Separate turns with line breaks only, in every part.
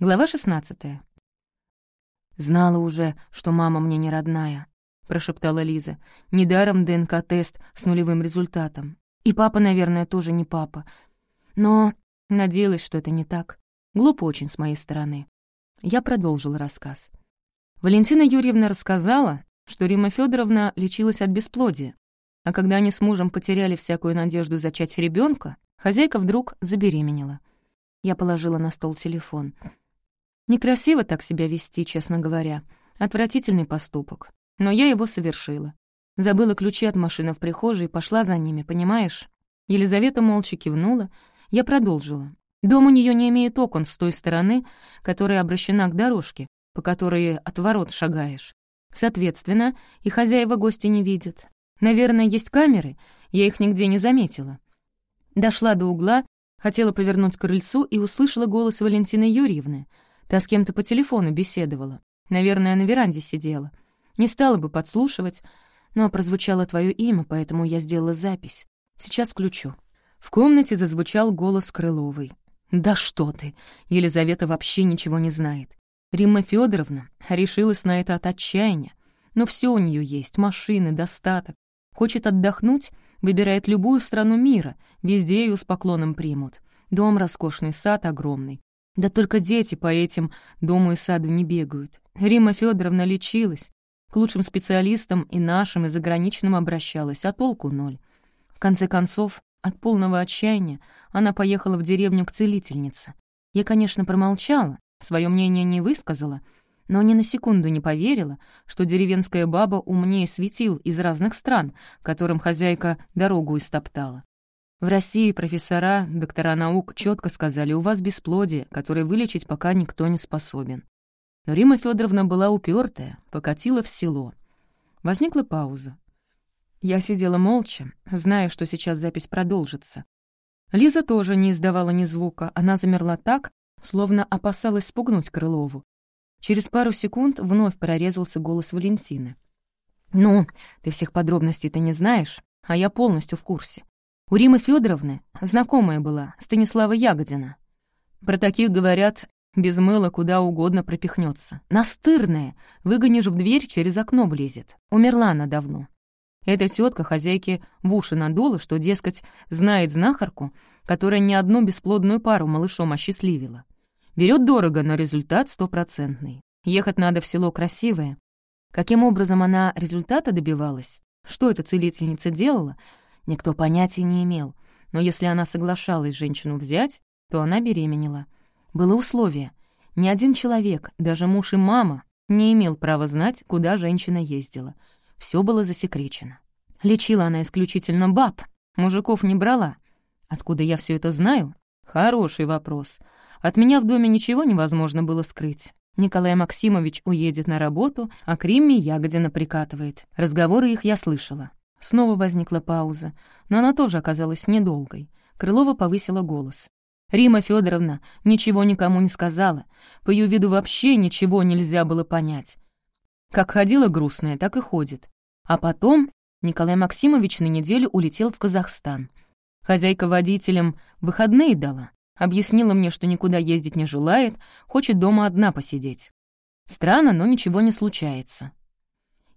Глава 16 «Знала уже, что мама мне не родная», — прошептала Лиза. «Недаром ДНК-тест с нулевым результатом. И папа, наверное, тоже не папа. Но надеялась, что это не так. Глупо очень с моей стороны». Я продолжила рассказ. Валентина Юрьевна рассказала, что Рима Федоровна лечилась от бесплодия, а когда они с мужем потеряли всякую надежду зачать ребенка, хозяйка вдруг забеременела. Я положила на стол телефон. Некрасиво так себя вести, честно говоря. Отвратительный поступок. Но я его совершила. Забыла ключи от машины в прихожей и пошла за ними, понимаешь? Елизавета молча кивнула. Я продолжила. Дом у нее не имеет окон с той стороны, которая обращена к дорожке, по которой от ворот шагаешь. Соответственно, и хозяева гости не видят. Наверное, есть камеры, я их нигде не заметила. Дошла до угла, хотела повернуть к крыльцу и услышала голос Валентины Юрьевны — Та с кем-то по телефону беседовала. Наверное, на веранде сидела. Не стала бы подслушивать, но прозвучало твое имя, поэтому я сделала запись. Сейчас включу». В комнате зазвучал голос Крыловой. «Да что ты! Елизавета вообще ничего не знает. Римма Федоровна решилась на это от отчаяния. Но все у нее есть — машины, достаток. Хочет отдохнуть — выбирает любую страну мира, везде ее с поклоном примут. Дом роскошный, сад огромный. Да только дети по этим дому и саду не бегают. Рима Федоровна лечилась, к лучшим специалистам и нашим, и заграничным обращалась, а толку ноль. В конце концов, от полного отчаяния она поехала в деревню к целительнице. Я, конечно, промолчала, свое мнение не высказала, но ни на секунду не поверила, что деревенская баба умнее светил из разных стран, которым хозяйка дорогу истоптала. В России профессора, доктора наук четко сказали, у вас бесплодие, которое вылечить пока никто не способен. Но Рима Федоровна была упертая, покатила в село. Возникла пауза. Я сидела молча, зная, что сейчас запись продолжится. Лиза тоже не издавала ни звука, она замерла так, словно опасалась спугнуть Крылову. Через пару секунд вновь прорезался голос Валентины. «Ну, ты всех подробностей-то не знаешь, а я полностью в курсе. У Римы Федоровны знакомая была, Станислава Ягодина. Про таких говорят, без мыла куда угодно пропихнется. Настырная, выгонишь в дверь, через окно влезет. Умерла она давно. Эта тетка хозяйке в уши надула, что, дескать, знает знахарку, которая ни одну бесплодную пару малышом осчастливила. Берет дорого, но результат стопроцентный. Ехать надо в село красивое. Каким образом она результата добивалась? Что эта целительница делала? Никто понятия не имел, но если она соглашалась женщину взять, то она беременела. Было условие. Ни один человек, даже муж и мама, не имел права знать, куда женщина ездила. Все было засекречено. Лечила она исключительно баб, мужиков не брала. Откуда я все это знаю? Хороший вопрос. От меня в доме ничего невозможно было скрыть. Николай Максимович уедет на работу, а к Римме Ягодина прикатывает. Разговоры их я слышала. Снова возникла пауза, но она тоже оказалась недолгой. Крылова повысила голос. Рима Федоровна ничего никому не сказала. По ее виду вообще ничего нельзя было понять. Как ходила грустная, так и ходит. А потом Николай Максимович на неделю улетел в Казахстан. Хозяйка водителям выходные дала. Объяснила мне, что никуда ездить не желает, хочет дома одна посидеть. Странно, но ничего не случается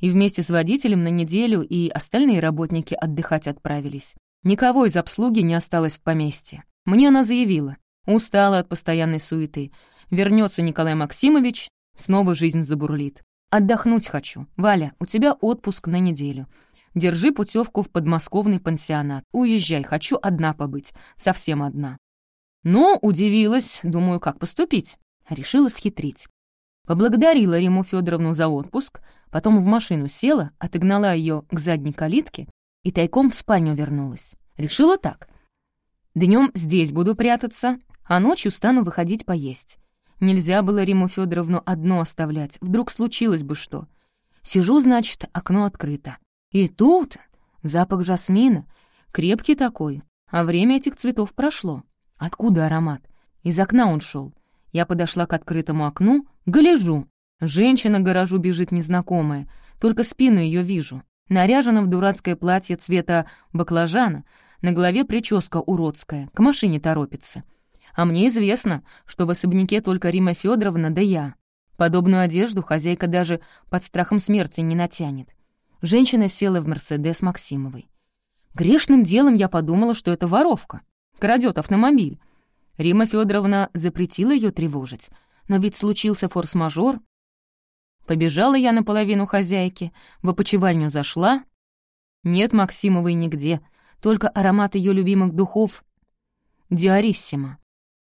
и вместе с водителем на неделю и остальные работники отдыхать отправились. Никого из обслуги не осталось в поместье. Мне она заявила. Устала от постоянной суеты. Вернется Николай Максимович, снова жизнь забурлит. Отдохнуть хочу. Валя, у тебя отпуск на неделю. Держи путевку в подмосковный пансионат. Уезжай, хочу одна побыть. Совсем одна. Но удивилась, думаю, как поступить. Решила схитрить. Поблагодарила Риму Федоровну за отпуск, потом в машину села, отогнала ее к задней калитке и тайком в спальню вернулась. Решила так. Днем здесь буду прятаться, а ночью стану выходить поесть. Нельзя было Риму Федоровну одну оставлять, вдруг случилось бы что. Сижу, значит, окно открыто. И тут запах жасмина, крепкий такой, а время этих цветов прошло. Откуда аромат? Из окна он шел. Я подошла к открытому окну, гляжу. Женщина к гаражу бежит незнакомая, только спину ее вижу. Наряжена в дурацкое платье цвета баклажана, на голове прическа уродская, к машине торопится. А мне известно, что в особняке только Рима Федоровна да я. Подобную одежду хозяйка даже под страхом смерти не натянет. Женщина села в «Мерседес» Максимовой. Грешным делом я подумала, что это воровка. Крадет автомобиль. Рима Федоровна запретила ее тревожить. Но ведь случился форс-мажор. Побежала я наполовину хозяйки, в опочивальню зашла. Нет Максимовой нигде, только аромат ее любимых духов — Диариссима.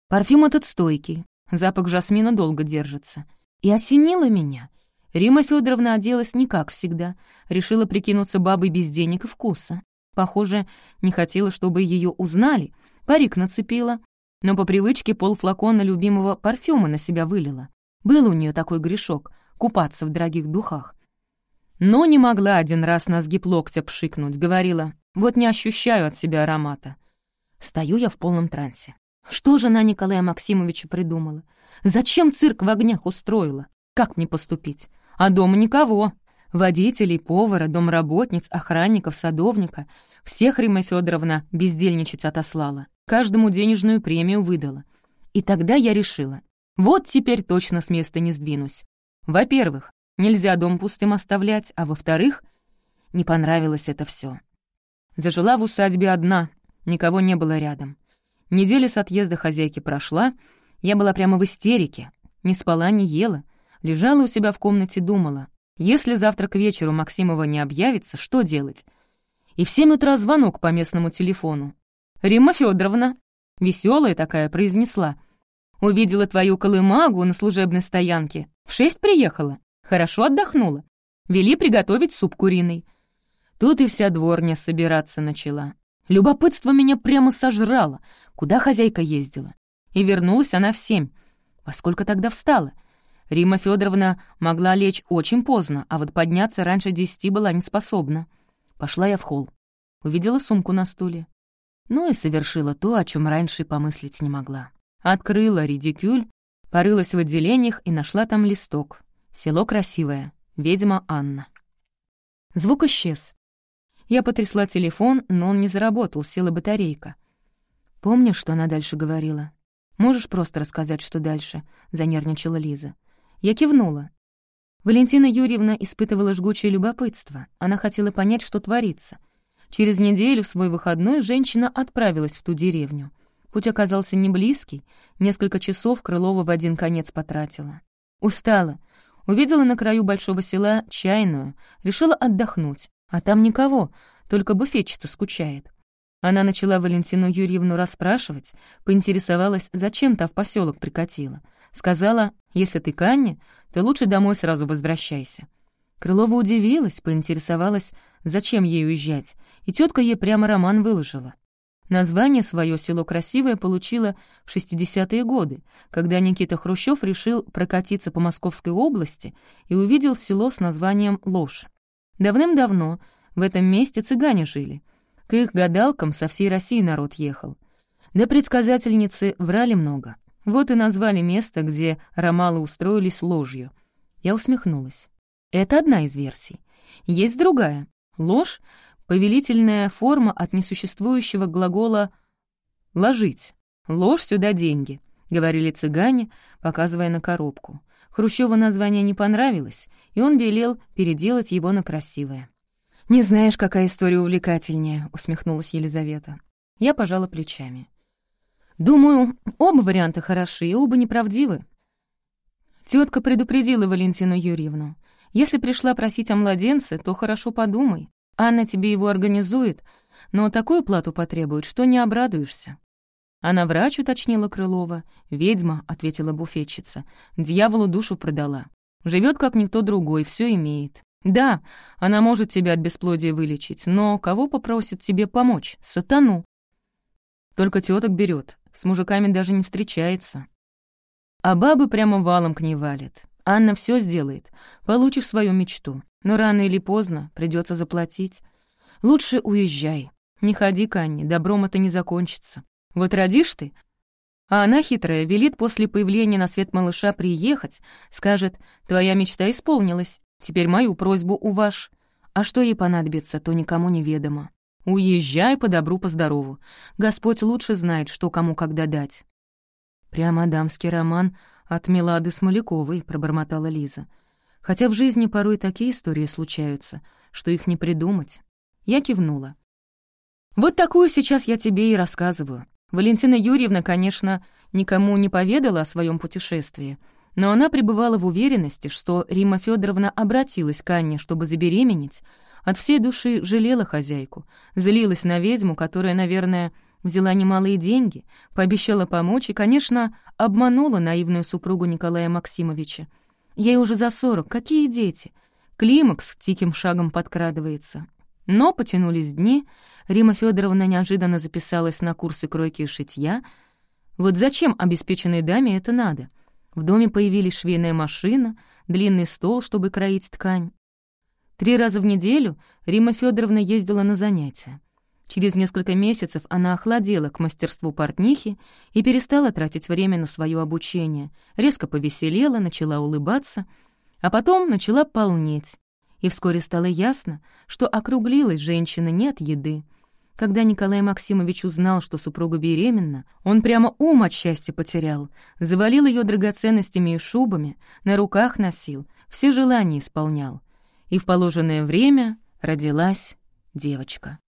Парфюм этот стойкий, запах жасмина долго держится. И осенило меня. Рима Федоровна оделась не как всегда, решила прикинуться бабой без денег и вкуса. Похоже, не хотела, чтобы ее узнали, парик нацепила, но по привычке полфлакона любимого парфюма на себя вылила. Был у нее такой грешок — купаться в дорогих духах. Но не могла один раз на сгиб локтя пшикнуть, говорила, вот не ощущаю от себя аромата. Стою я в полном трансе. Что жена Николая Максимовича придумала? Зачем цирк в огнях устроила? Как мне поступить? А дома никого. Водителей, повара, домработниц, охранников, садовника. Всех Рима Федоровна бездельничать отослала. Каждому денежную премию выдала. И тогда я решила. Вот теперь точно с места не сдвинусь. Во-первых, нельзя дом пустым оставлять, а во-вторых, не понравилось это все. Зажила в усадьбе одна, никого не было рядом. Неделя с отъезда хозяйки прошла, я была прямо в истерике, не спала, не ела, лежала у себя в комнате, думала, если завтра к вечеру Максимова не объявится, что делать? И в семь утра звонок по местному телефону. «Римма Федоровна, веселая такая, произнесла. «Увидела твою колымагу на служебной стоянке. В шесть приехала. Хорошо отдохнула. Вели приготовить суп куриный». Тут и вся дворня собираться начала. Любопытство меня прямо сожрало. Куда хозяйка ездила? И вернулась она в семь. Во сколько тогда встала? Рима Федоровна могла лечь очень поздно, а вот подняться раньше десяти была не способна. Пошла я в холл. Увидела сумку на стуле. Ну и совершила то, о чем раньше помыслить не могла. Открыла редикюль, порылась в отделениях и нашла там листок. Село красивое. Ведьма Анна. Звук исчез. Я потрясла телефон, но он не заработал, села батарейка. «Помнишь, что она дальше говорила?» «Можешь просто рассказать, что дальше?» — занервничала Лиза. Я кивнула. Валентина Юрьевна испытывала жгучее любопытство. Она хотела понять, что творится. Через неделю, в свой выходной, женщина отправилась в ту деревню. Путь оказался не близкий, несколько часов Крылова в один конец потратила. Устала. Увидела на краю большого села чайную, решила отдохнуть. А там никого, только буфетчица скучает. Она начала Валентину Юрьевну расспрашивать, поинтересовалась, зачем та в поселок прикатила — Сказала, если ты к Анне, то лучше домой сразу возвращайся. Крылова удивилась, поинтересовалась, зачем ей уезжать, и тетка ей прямо роман выложила. Название свое село Красивое получило в 60-е годы, когда Никита Хрущев решил прокатиться по Московской области и увидел село с названием Ложь. Давным-давно в этом месте цыгане жили. К их гадалкам со всей России народ ехал. Да предсказательницы врали много. Вот и назвали место, где ромалы устроились ложью. Я усмехнулась. Это одна из версий. Есть другая. Ложь — повелительная форма от несуществующего глагола «ложить». «Ложь сюда деньги», — говорили цыгане, показывая на коробку. Хрущеву название не понравилось, и он велел переделать его на красивое. «Не знаешь, какая история увлекательнее», — усмехнулась Елизавета. Я пожала плечами. Думаю, оба варианта хороши и оба неправдивы. Тетка предупредила Валентину Юрьевну. Если пришла просить о младенце, то хорошо подумай. Анна тебе его организует, но такую плату потребует, что не обрадуешься. Она врач, уточнила Крылова. «Ведьма», — ответила буфетчица. «Дьяволу душу продала. Живет как никто другой, все имеет. Да, она может тебя от бесплодия вылечить, но кого попросит тебе помочь? Сатану. Только теток берет, с мужиками даже не встречается. А бабы прямо валом к ней валят. Анна все сделает, получишь свою мечту. Но рано или поздно придется заплатить. Лучше уезжай. Не ходи к Анне, добром это не закончится. Вот родишь ты, а она хитрая, велит после появления на свет малыша приехать, скажет, твоя мечта исполнилась, теперь мою просьбу уваж. А что ей понадобится, то никому не ведомо. Уезжай по добру, по здорову. Господь лучше знает, что кому когда дать. «Прямо дамский роман от Милады Смоляковой», — пробормотала Лиза. «Хотя в жизни порой такие истории случаются, что их не придумать». Я кивнула. «Вот такую сейчас я тебе и рассказываю. Валентина Юрьевна, конечно, никому не поведала о своем путешествии, но она пребывала в уверенности, что Рима Федоровна обратилась к Анне, чтобы забеременеть, от всей души жалела хозяйку, злилась на ведьму, которая, наверное, взяла немалые деньги, пообещала помочь и, конечно, обманула наивную супругу Николая Максимовича. Ей уже за сорок, какие дети? Климакс тиким шагом подкрадывается. Но потянулись дни, Рима Федоровна неожиданно записалась на курсы кройки и шитья. Вот зачем обеспеченной даме это надо? В доме появились швейная машина, длинный стол, чтобы кроить ткань. Три раза в неделю Рима Федоровна ездила на занятия. Через несколько месяцев она охладела к мастерству портнихи и перестала тратить время на свое обучение, резко повеселела, начала улыбаться, а потом начала полнеть. И вскоре стало ясно, что округлилась женщина не от еды. Когда Николай Максимович узнал, что супруга беременна, он прямо ум от счастья потерял, завалил ее драгоценностями и шубами, на руках носил, все желания исполнял. И в положенное время родилась девочка.